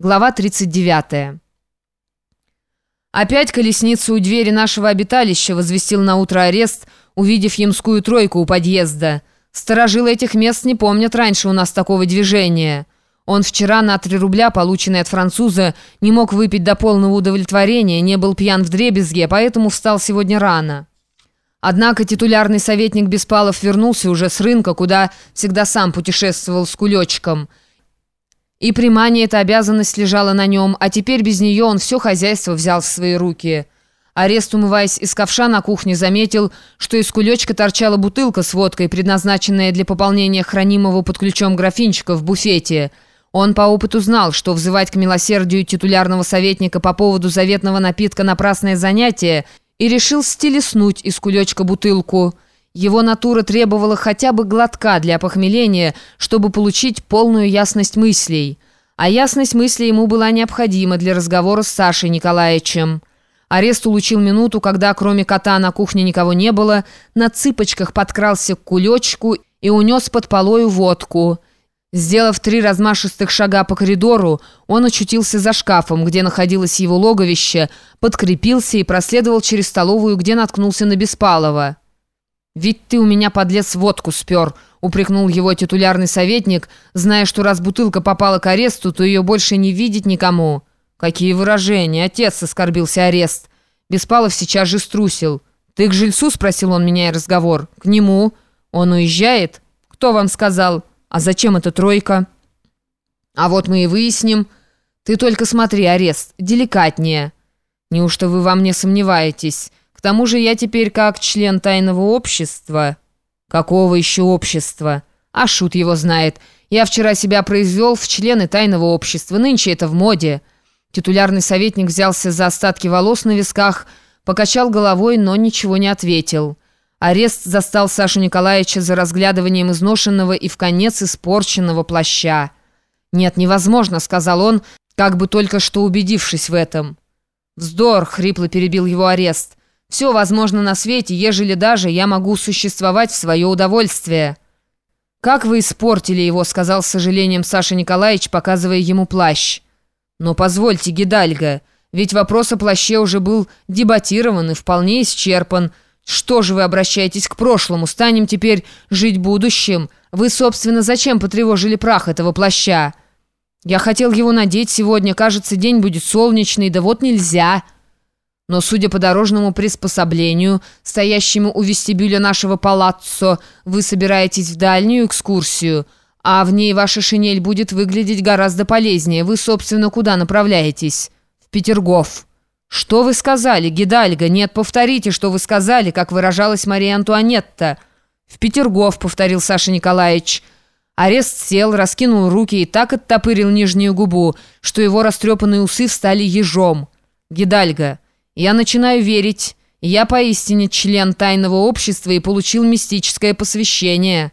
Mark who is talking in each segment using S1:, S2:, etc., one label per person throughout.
S1: Глава 39. Опять колесница у двери нашего обиталища возвестил на утро арест, увидев ямскую тройку у подъезда. Сторожилы этих мест не помнят раньше у нас такого движения. Он вчера на 3 рубля, полученный от француза, не мог выпить до полного удовлетворения, не был пьян в дребезге, поэтому встал сегодня рано. Однако титулярный советник Беспалов вернулся уже с рынка, куда всегда сам путешествовал с кулечком – и примания эта обязанность лежала на нем, а теперь без нее он все хозяйство взял в свои руки. Арест, умываясь из ковша на кухне, заметил, что из кулечка торчала бутылка с водкой, предназначенная для пополнения хранимого под ключом графинчика в буфете. Он по опыту знал, что взывать к милосердию титулярного советника по поводу заветного напитка напрасное занятие, и решил стелеснуть из кулечка бутылку – его натура требовала хотя бы глотка для похмеления, чтобы получить полную ясность мыслей. А ясность мыслей ему была необходима для разговора с Сашей Николаевичем. Арест улучил минуту, когда кроме кота на кухне никого не было, на цыпочках подкрался к кулечку и унес под полою водку. Сделав три размашистых шага по коридору, он очутился за шкафом, где находилось его логовище, подкрепился и проследовал через столовую, где наткнулся на Беспалова. «Ведь ты у меня, подлец, водку спер», — упрекнул его титулярный советник, зная, что раз бутылка попала к аресту, то ее больше не видеть никому. «Какие выражения! Отец!» — оскорбился арест. Беспалов сейчас же струсил. «Ты к жильцу?» — спросил он, меняя разговор. «К нему. Он уезжает?» «Кто вам сказал? А зачем эта тройка?» «А вот мы и выясним. Ты только смотри, арест, деликатнее». «Неужто вы во мне сомневаетесь?» К тому же я теперь как член тайного общества. Какого еще общества? А шут его знает. Я вчера себя произвел в члены тайного общества. Нынче это в моде. Титулярный советник взялся за остатки волос на висках, покачал головой, но ничего не ответил. Арест застал Сашу Николаевича за разглядыванием изношенного и в конец испорченного плаща. «Нет, невозможно», — сказал он, как бы только что убедившись в этом. «Вздор!» — хрипло перебил его арест. Все возможно на свете, ежели даже я могу существовать в свое удовольствие». «Как вы испортили его», — сказал с сожалением Саша Николаевич, показывая ему плащ. «Но позвольте, Гидальга, ведь вопрос о плаще уже был дебатирован и вполне исчерпан. Что же вы обращаетесь к прошлому? Станем теперь жить будущим? Вы, собственно, зачем потревожили прах этого плаща?» «Я хотел его надеть сегодня. Кажется, день будет солнечный, да вот нельзя». Но, судя по дорожному приспособлению, стоящему у вестибюля нашего палаццо, вы собираетесь в дальнюю экскурсию, а в ней ваша шинель будет выглядеть гораздо полезнее. Вы, собственно, куда направляетесь? В Петергоф. Что вы сказали, Гидальга? Нет, повторите, что вы сказали, как выражалась Мария Антуанетта. В Петергоф, повторил Саша Николаевич. Арест сел, раскинул руки и так оттопырил нижнюю губу, что его растрепанные усы встали ежом. Гидальга. Я начинаю верить. Я поистине член тайного общества и получил мистическое посвящение.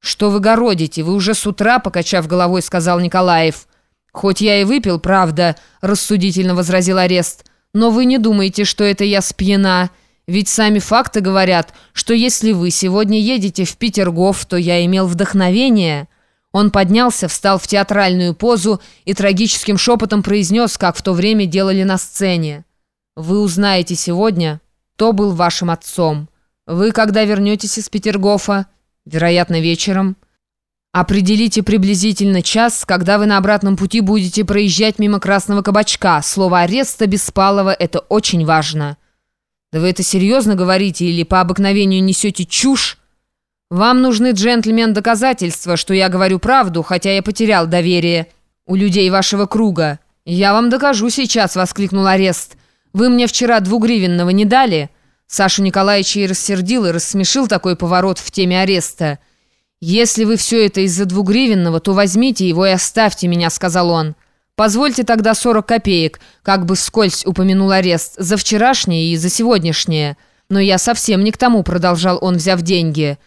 S1: Что вы городите? Вы уже с утра, покачав головой, сказал Николаев. Хоть я и выпил, правда, рассудительно возразил арест. Но вы не думаете, что это я спьяна. Ведь сами факты говорят, что если вы сегодня едете в Петергоф, то я имел вдохновение. Он поднялся, встал в театральную позу и трагическим шепотом произнес, как в то время делали на сцене. Вы узнаете сегодня, кто был вашим отцом. Вы когда вернетесь из Петергофа? Вероятно, вечером. Определите приблизительно час, когда вы на обратном пути будете проезжать мимо красного кабачка. Слово ареста Беспалова – это очень важно. Да вы это серьезно говорите или по обыкновению несете чушь? Вам нужны, джентльмен, доказательства, что я говорю правду, хотя я потерял доверие у людей вашего круга. Я вам докажу сейчас, воскликнул арест. Вы мне вчера двугривенного не дали?» Сашу Николаевича и рассердил, и рассмешил такой поворот в теме ареста. «Если вы все это из-за двугривенного, то возьмите его и оставьте меня», — сказал он. «Позвольте тогда 40 копеек», — как бы вскользь упомянул арест, «за вчерашнее и за сегодняшнее». «Но я совсем не к тому», — продолжал он, взяв деньги.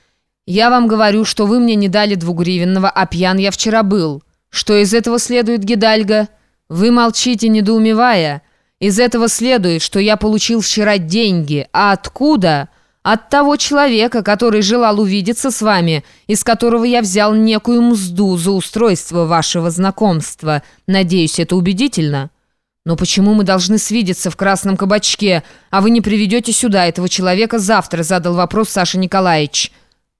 S1: «Я вам говорю, что вы мне не дали двугривенного, а пьян я вчера был. Что из этого следует, Гидальга? Вы молчите, недоумевая». Из этого следует, что я получил вчера деньги. А откуда? От того человека, который желал увидеться с вами, из которого я взял некую мзду за устройство вашего знакомства. Надеюсь, это убедительно?» «Но почему мы должны свидеться в красном кабачке, а вы не приведете сюда этого человека завтра?» задал вопрос Саша Николаевич.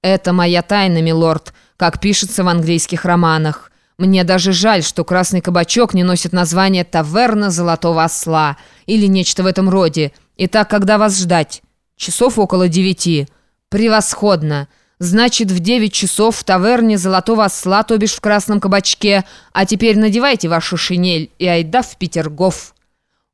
S1: «Это моя тайна, милорд, как пишется в английских романах. Мне даже жаль, что красный кабачок не носит название «Таверна Золотого Осла» или нечто в этом роде. Итак, когда вас ждать?» «Часов около девяти». «Превосходно!» Значит, в девять часов в таверне Золотого Осла, то бишь в Красном Кабачке. А теперь надевайте вашу шинель и айда в Петергоф».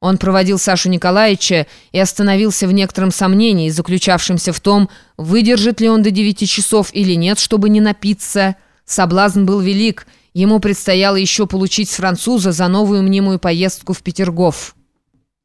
S1: Он проводил Сашу Николаевича и остановился в некотором сомнении, заключавшемся в том, выдержит ли он до девяти часов или нет, чтобы не напиться. Соблазн был велик, ему предстояло еще получить с француза за новую мнимую поездку в Петергоф.